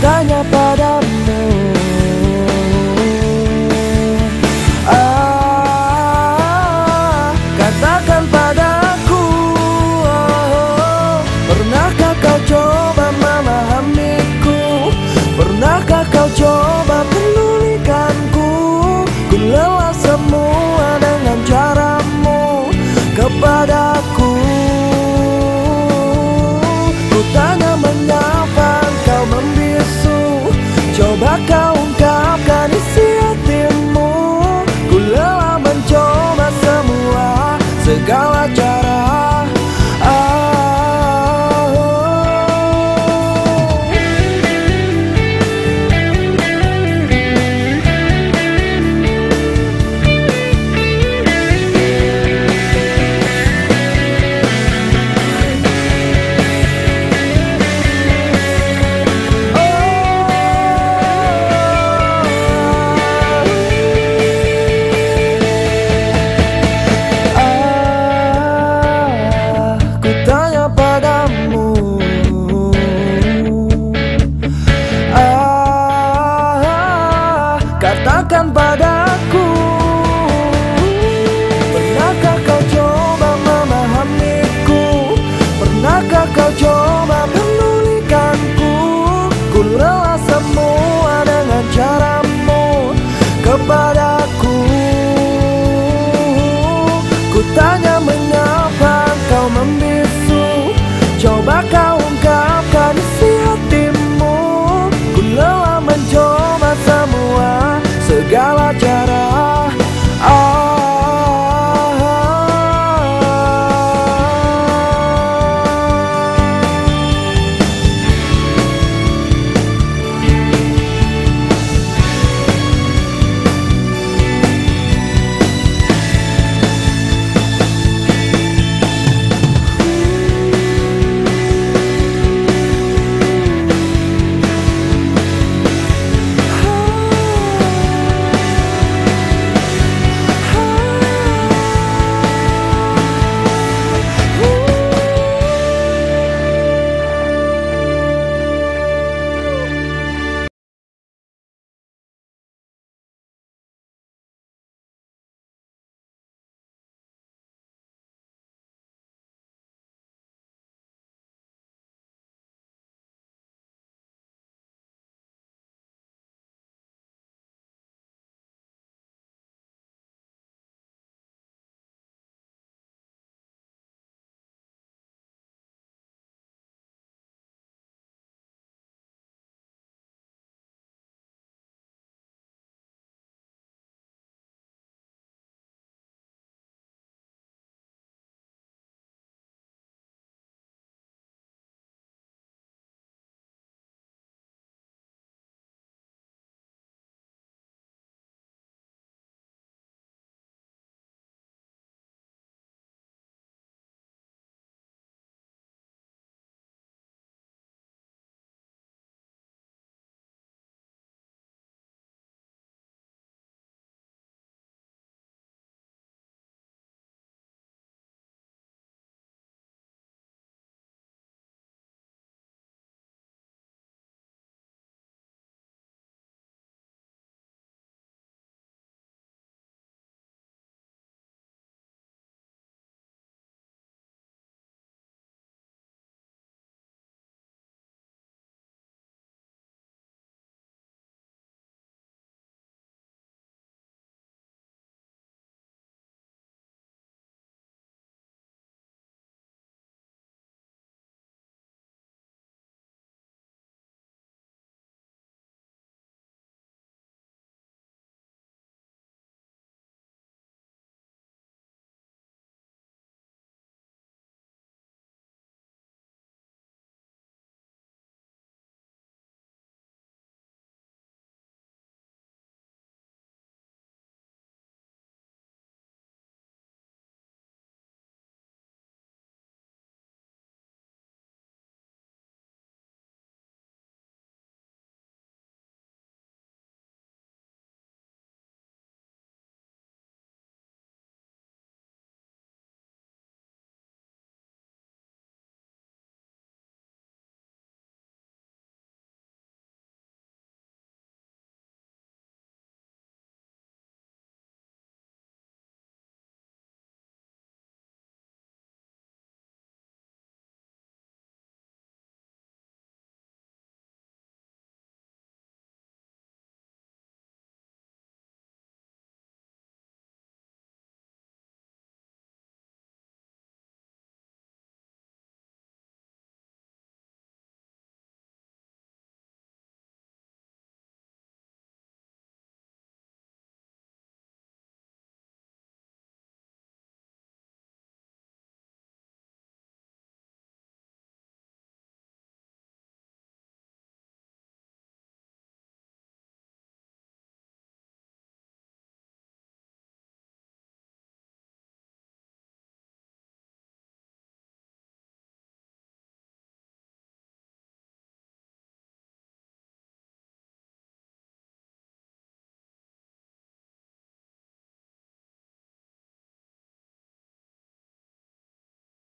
свидания.